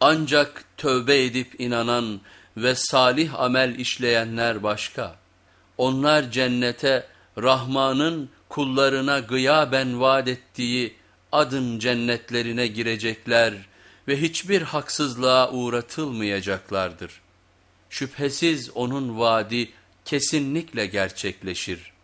Ancak tövbe edip inanan ve salih amel işleyenler başka. Onlar cennete Rahman'ın kullarına gıyaben vaat ettiği adın cennetlerine girecekler ve hiçbir haksızlığa uğratılmayacaklardır. Şüphesiz onun vaadi kesinlikle gerçekleşir.''